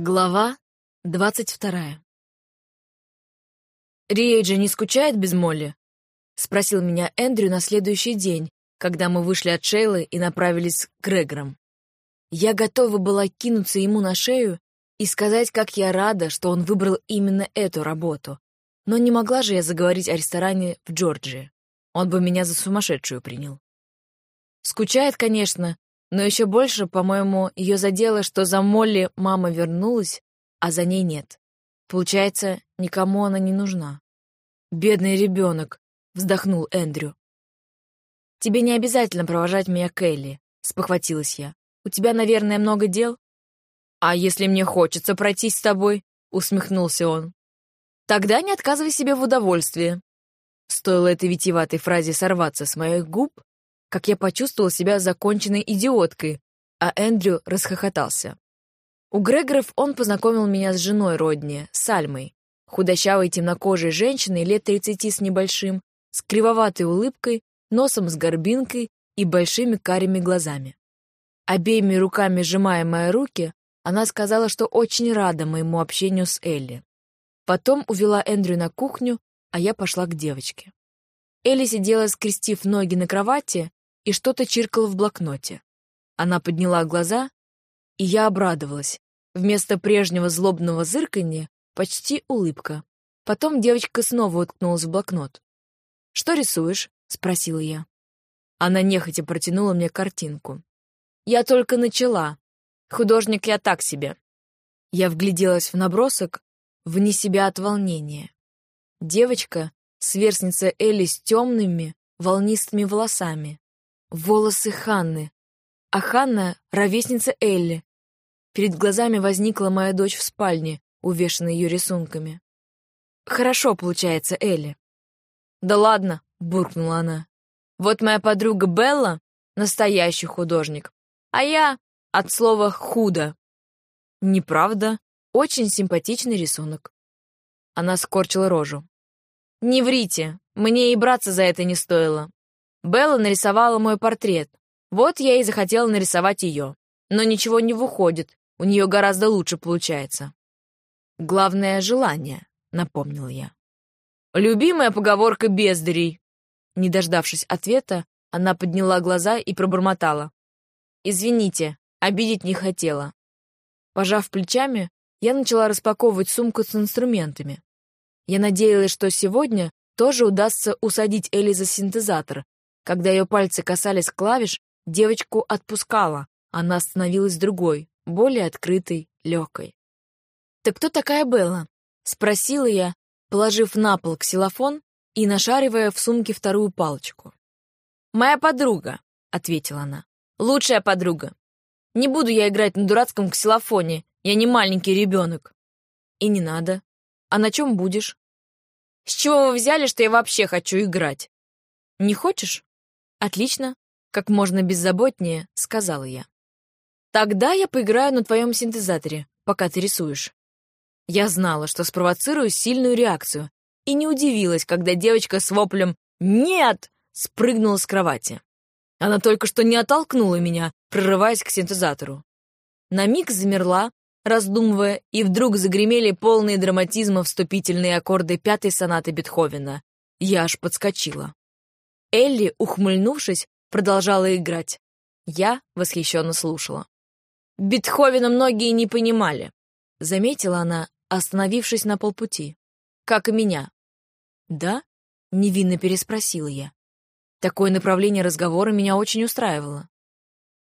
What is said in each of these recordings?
Глава двадцать вторая. «Риэйджи не скучает без Молли?» — спросил меня Эндрю на следующий день, когда мы вышли от Шейлы и направились к Грегорам. Я готова была кинуться ему на шею и сказать, как я рада, что он выбрал именно эту работу. Но не могла же я заговорить о ресторане в Джорджии. Он бы меня за сумасшедшую принял. Скучает, конечно, но еще больше, по-моему, ее задело, что за Молли мама вернулась, а за ней нет. Получается, никому она не нужна. «Бедный ребенок», — вздохнул Эндрю. «Тебе не обязательно провожать меня к Элли», — спохватилась я. «У тебя, наверное, много дел?» «А если мне хочется пройтись с тобой?» — усмехнулся он. «Тогда не отказывай себе в удовольствии». Стоило этой витиеватой фразе сорваться с моих губ, как я почувствовал себя законченной идиоткой, а Эндрю расхохотался. У Грегоров он познакомил меня с женой Родни, Сальмой, худощавой темнокожей женщиной лет тридцати с небольшим, с кривоватой улыбкой, носом с горбинкой и большими карими глазами. Обеими руками сжимая мои руки, она сказала, что очень рада моему общению с Элли. Потом увела Эндрю на кухню, а я пошла к девочке. Элли сидела, скрестив ноги на кровати, и что-то чиркало в блокноте. Она подняла глаза, и я обрадовалась. Вместо прежнего злобного зырканья почти улыбка. Потом девочка снова уткнулась в блокнот. «Что рисуешь?» — спросила я. Она нехотя протянула мне картинку. «Я только начала. Художник я так себе». Я вгляделась в набросок, вне себя от волнения. Девочка, сверстница Элли с темными, волнистыми волосами, волосы Ханны, а Ханна — ровесница Элли. Перед глазами возникла моя дочь в спальне, увешанной ее рисунками. «Хорошо получается, Элли». «Да ладно», — буркнула она. «Вот моя подруга Белла — настоящий художник, а я от слова «худо». «Неправда, очень симпатичный рисунок». Она скорчила рожу. «Не врите, мне и браться за это не стоило. Белла нарисовала мой портрет. Вот я и захотела нарисовать ее. Но ничего не выходит, у нее гораздо лучше получается. «Главное — желание», — напомнил я. «Любимая поговорка бездарей». Не дождавшись ответа, она подняла глаза и пробормотала. «Извините, обидеть не хотела». Пожав плечами, я начала распаковывать сумку с инструментами. Я надеялась, что сегодня тоже удастся усадить Элли за синтезатор, когда ее пальцы касались клавиш, девочку отпускала. Она становилась другой, более открытой, легкой. «Ты кто такая Белла?» — спросила я, положив на пол ксилофон и нашаривая в сумке вторую палочку. «Моя подруга», — ответила она. «Лучшая подруга. Не буду я играть на дурацком ксилофоне, я не маленький ребенок». «И не надо. А на чем будешь?» «С чего вы взяли, что я вообще хочу играть?» «Не хочешь?» «Отлично», — как можно беззаботнее, сказала я. «Тогда я поиграю на твоем синтезаторе, пока ты рисуешь». Я знала, что спровоцирую сильную реакцию, и не удивилась, когда девочка с воплем «Нет!» спрыгнула с кровати. Она только что не оттолкнула меня, прорываясь к синтезатору. На миг замерла, раздумывая, и вдруг загремели полные драматизма вступительные аккорды пятой сонаты Бетховена. Я аж подскочила. Элли, ухмыльнувшись, продолжала играть. Я восхищенно слушала. Бетховена многие не понимали, заметила она, остановившись на полпути. Как и меня. Да? Невинно переспросила я. Такое направление разговора меня очень устраивало.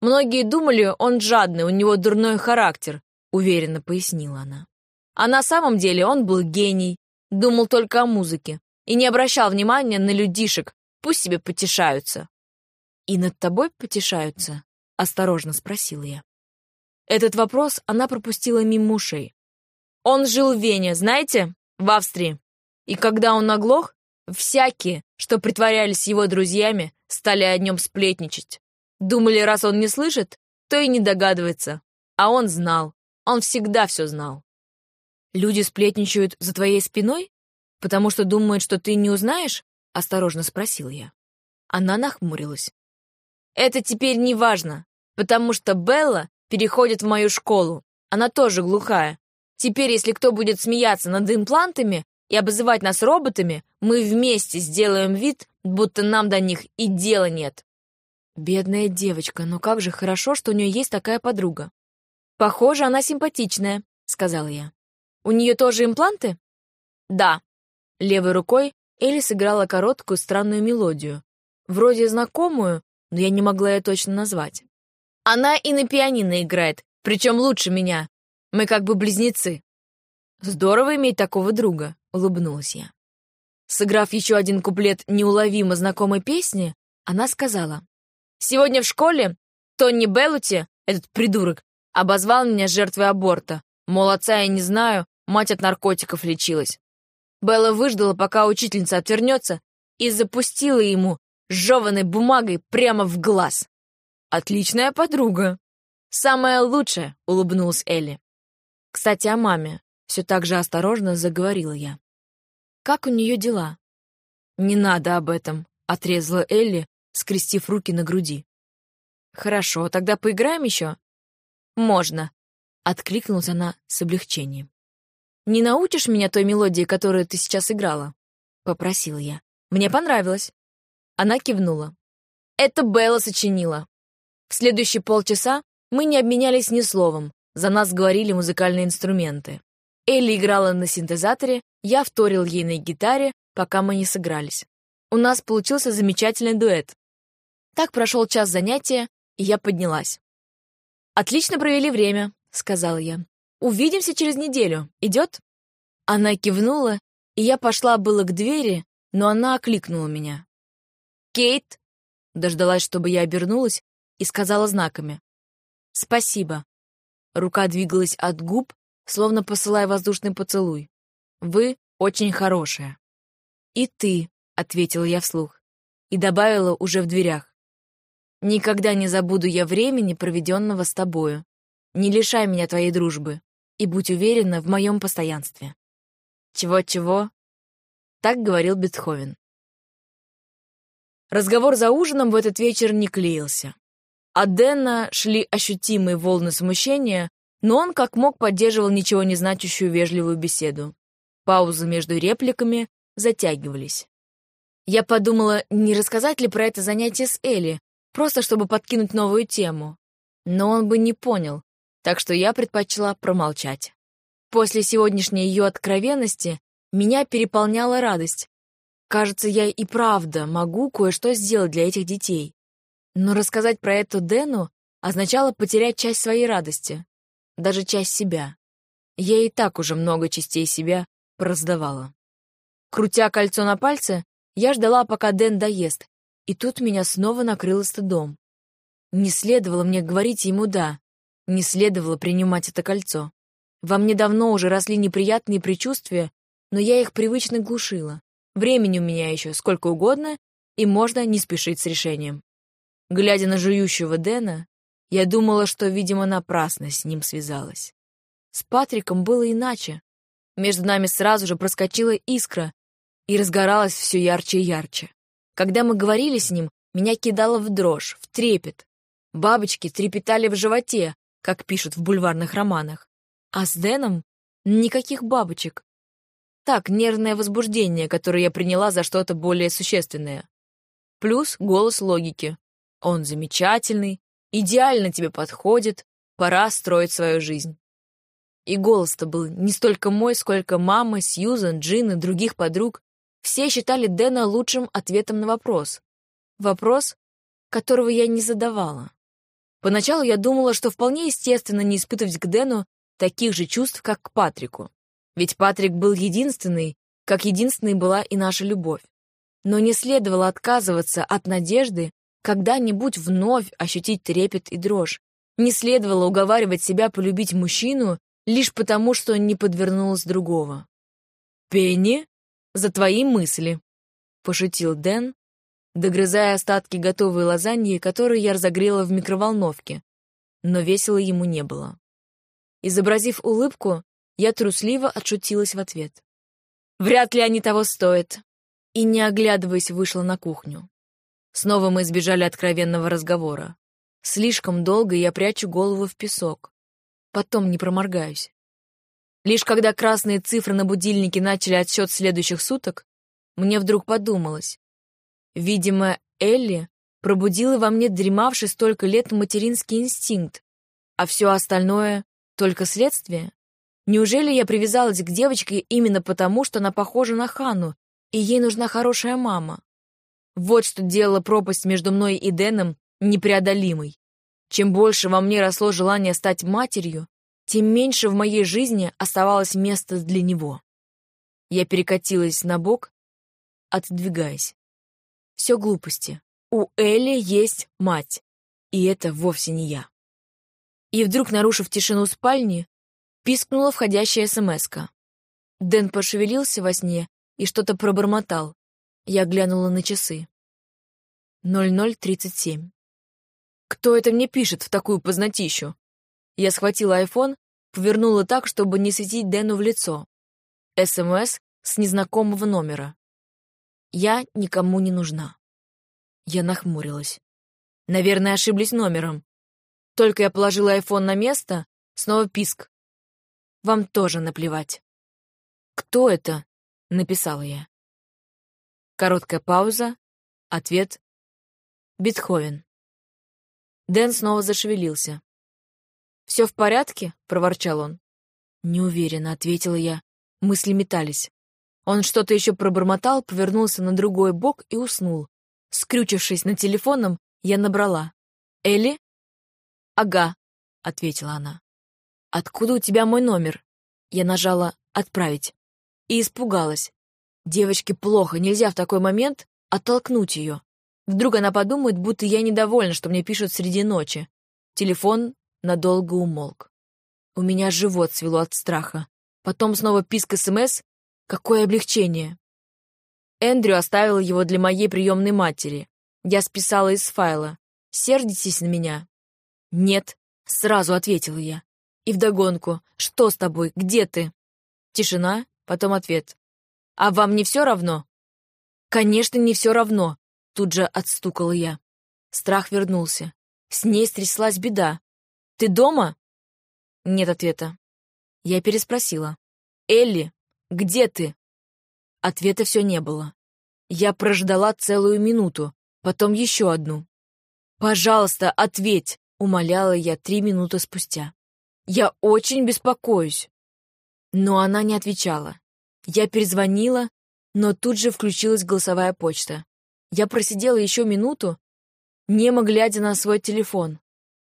Многие думали, он жадный, у него дурной характер, уверенно пояснила она. А на самом деле он был гений, думал только о музыке и не обращал внимания на людишек, Пусть себе потешаются». «И над тобой потешаются?» — осторожно спросила я. Этот вопрос она пропустила мимо ушей. «Он жил в Вене, знаете, в Австрии. И когда он оглох, всякие, что притворялись его друзьями, стали о нем сплетничать. Думали, раз он не слышит, то и не догадывается. А он знал. Он всегда все знал. Люди сплетничают за твоей спиной? Потому что думают, что ты не узнаешь? — осторожно спросил я. Она нахмурилась. «Это теперь не важно, потому что Белла переходит в мою школу. Она тоже глухая. Теперь, если кто будет смеяться над имплантами и обзывать нас роботами, мы вместе сделаем вид, будто нам до них и дела нет. Бедная девочка, но как же хорошо, что у нее есть такая подруга. Похоже, она симпатичная, сказала я. У нее тоже импланты? Да. Левой рукой Элли сыграла короткую странную мелодию. Вроде знакомую, но я не могла ее точно назвать. Она и на пианино играет, причем лучше меня. Мы как бы близнецы. Здорово иметь такого друга, улыбнулась я. Сыграв еще один куплет неуловимо знакомой песни, она сказала. «Сегодня в школе Тони Беллути, этот придурок, обозвал меня жертвой аборта. Мол, отца я не знаю, мать от наркотиков лечилась. Белла выждала, пока учительница отвернется, и запустила ему жеванной бумагой прямо в глаз. «Отличная подруга!» «Самая лучшая!» — улыбнулась Элли. «Кстати, о маме. Все так же осторожно заговорила я. Как у нее дела?» «Не надо об этом», — отрезала Элли, скрестив руки на груди. «Хорошо, тогда поиграем еще?» «Можно», — откликнулась она с облегчением. «Не научишь меня той мелодии, которую ты сейчас играла?» — попросил я. «Мне понравилось». Она кивнула. «Это Белла сочинила». В следующие полчаса мы не обменялись ни словом, за нас говорили музыкальные инструменты. Элли играла на синтезаторе, я вторил ей на гитаре, пока мы не сыгрались. У нас получился замечательный дуэт. Так прошел час занятия, и я поднялась. «Отлично провели время», — сказала я. «Увидимся через неделю. Идет?» Она кивнула, и я пошла было к двери, но она окликнула меня. «Кейт!» — дождалась, чтобы я обернулась, и сказала знаками. «Спасибо». Рука двигалась от губ, словно посылая воздушный поцелуй. «Вы очень хорошая». «И ты», — ответила я вслух, и добавила уже в дверях. «Никогда не забуду я времени, проведенного с тобою. Не лишай меня твоей дружбы, и будь уверена в моем постоянстве». «Чего-чего?» Так говорил Бетховен. Разговор за ужином в этот вечер не клеился. От Дэна шли ощутимые волны смущения, но он как мог поддерживал ничего не значащую вежливую беседу. Паузы между репликами затягивались. Я подумала, не рассказать ли про это занятие с Элли, просто чтобы подкинуть новую тему. Но он бы не понял, так что я предпочла промолчать. После сегодняшней ее откровенности меня переполняла радость, Кажется, я и правда могу кое-что сделать для этих детей. Но рассказать про это Дэну означало потерять часть своей радости, даже часть себя. Я и так уже много частей себя раздавала. Крутя кольцо на пальце, я ждала, пока Дэн доест, и тут меня снова накрыло стыдом. Не следовало мне говорить ему «да», не следовало принимать это кольцо. Во мне давно уже росли неприятные предчувствия, но я их привычно глушила. Времени у меня еще сколько угодно, и можно не спешить с решением. Глядя на жующего Дэна, я думала, что, видимо, напрасно с ним связалась. С Патриком было иначе. Между нами сразу же проскочила искра и разгоралась все ярче и ярче. Когда мы говорили с ним, меня кидало в дрожь, в трепет. Бабочки трепетали в животе, как пишут в бульварных романах. А с Дэном никаких бабочек. Так, нервное возбуждение, которое я приняла за что-то более существенное. Плюс голос логики. Он замечательный, идеально тебе подходит, пора строить свою жизнь. И голос-то был не столько мой, сколько мамы, Сьюзан, Джин и других подруг. Все считали Дэна лучшим ответом на вопрос. Вопрос, которого я не задавала. Поначалу я думала, что вполне естественно не испытывать к Дэну таких же чувств, как к Патрику. Ведь Патрик был единственный, как единственной была и наша любовь. Но не следовало отказываться от надежды когда-нибудь вновь ощутить трепет и дрожь. Не следовало уговаривать себя полюбить мужчину лишь потому, что не подвернулось другого. «Пенни, за твои мысли», — пошутил Дэн, догрызая остатки готовой лазаньи, которую я разогрела в микроволновке. Но весело ему не было. Изобразив улыбку, я трусливо отшутилась в ответ. «Вряд ли они того стоят!» И, не оглядываясь, вышла на кухню. Снова мы избежали откровенного разговора. Слишком долго я прячу голову в песок. потом не проморгаюсь. Лишь когда красные цифры на будильнике начали отсчет следующих суток, мне вдруг подумалось. Видимо, Элли пробудила во мне дремавший столько лет материнский инстинкт, а все остальное — только следствие. Неужели я привязалась к девочке именно потому, что она похожа на Хану, и ей нужна хорошая мама? Вот что делало пропасть между мной и Дэном непреодолимой. Чем больше во мне росло желание стать матерью, тем меньше в моей жизни оставалось места для него. Я перекатилась на бок, отодвигаясь. Все глупости. У Элли есть мать, и это вовсе не я. И вдруг, нарушив тишину спальни, пискнула входящая смска. Дэн пошевелился во сне и что-то пробормотал. Я глянула на часы. 00.37. Кто это мне пишет в такую познатищу? Я схватила айфон, повернула так, чтобы не светить Дэну в лицо. СМС с незнакомого номера. Я никому не нужна. Я нахмурилась. Наверное, ошиблись номером. Только я положила айфон на место, снова писк. Вам тоже наплевать. «Кто это?» — написала я. Короткая пауза. Ответ. Бетховен. Дэн снова зашевелился. «Все в порядке?» — проворчал он. Неуверенно ответила я. Мысли метались. Он что-то еще пробормотал, повернулся на другой бок и уснул. Скрючившись над телефоном, я набрала. «Элли?» «Ага», — ответила она. «Откуда у тебя мой номер?» Я нажала «Отправить» и испугалась. Девочке плохо, нельзя в такой момент оттолкнуть ее. Вдруг она подумает, будто я недовольна, что мне пишут среди ночи. Телефон надолго умолк. У меня живот свело от страха. Потом снова писк СМС. Какое облегчение. Эндрю оставил его для моей приемной матери. Я списала из файла. «Сердитесь на меня?» «Нет», — сразу ответила я. И вдогонку. «Что с тобой? Где ты?» Тишина, потом ответ. «А вам не все равно?» «Конечно, не все равно», — тут же отстукала я. Страх вернулся. С ней стряслась беда. Ты дома?» Нет ответа. Я переспросила. «Элли, где ты?» Ответа все не было. Я прождала целую минуту, потом еще одну. «Пожалуйста, ответь!» — умоляла я три минуты спустя. «Я очень беспокоюсь!» Но она не отвечала. Я перезвонила, но тут же включилась голосовая почта. Я просидела еще минуту, немо глядя на свой телефон.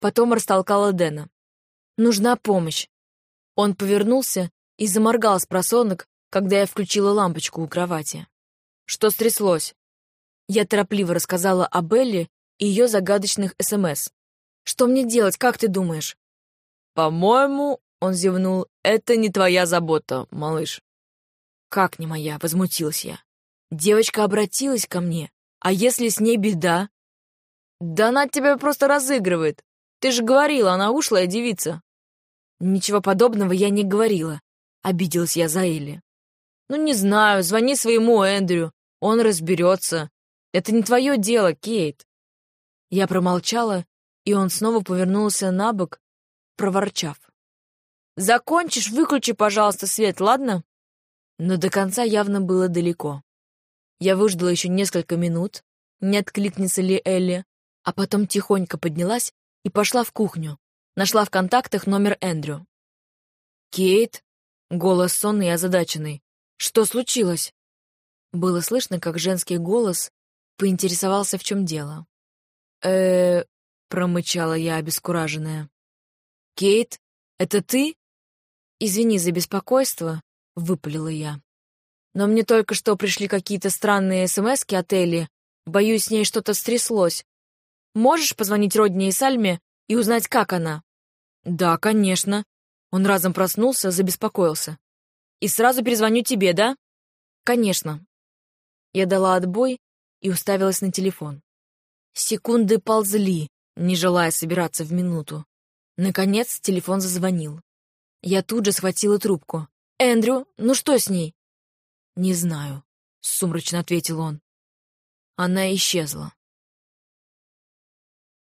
Потом растолкала Дэна. «Нужна помощь». Он повернулся и заморгал с просонок, когда я включила лампочку у кровати. «Что стряслось?» Я торопливо рассказала о Белле и ее загадочных СМС. «Что мне делать, как ты думаешь?» «По-моему, — он зевнул, — это не твоя забота, малыш». «Как не моя?» — возмутилась я. «Девочка обратилась ко мне. А если с ней беда?» «Да она тебя просто разыгрывает. Ты же говорила, она ушлая девица». «Ничего подобного я не говорила», — обиделась я за Элли. «Ну, не знаю, звони своему Эндрю, он разберется. Это не твое дело, Кейт». Я промолчала, и он снова повернулся на бок, проворчав. «Закончишь, выключи, пожалуйста, свет, ладно?» Но до конца явно было далеко. Я выждала еще несколько минут, не откликнется ли Элли, а потом тихонько поднялась и пошла в кухню. Нашла в контактах номер Эндрю. «Кейт?» — голос сонный и озадаченный. «Что случилось?» Было слышно, как женский голос поинтересовался, в чем дело. э промычала я, обескураженная. «Кейт, это ты?» «Извини за беспокойство», — выпалила я. «Но мне только что пришли какие-то странные смски от Элли. Боюсь, с ней что-то стряслось. Можешь позвонить Родне и Сальме и узнать, как она?» «Да, конечно». Он разом проснулся, забеспокоился. «И сразу перезвоню тебе, да?» «Конечно». Я дала отбой и уставилась на телефон. Секунды ползли, не желая собираться в минуту. Наконец телефон зазвонил. Я тут же схватила трубку. «Эндрю, ну что с ней?» «Не знаю», — сумрачно ответил он. Она исчезла.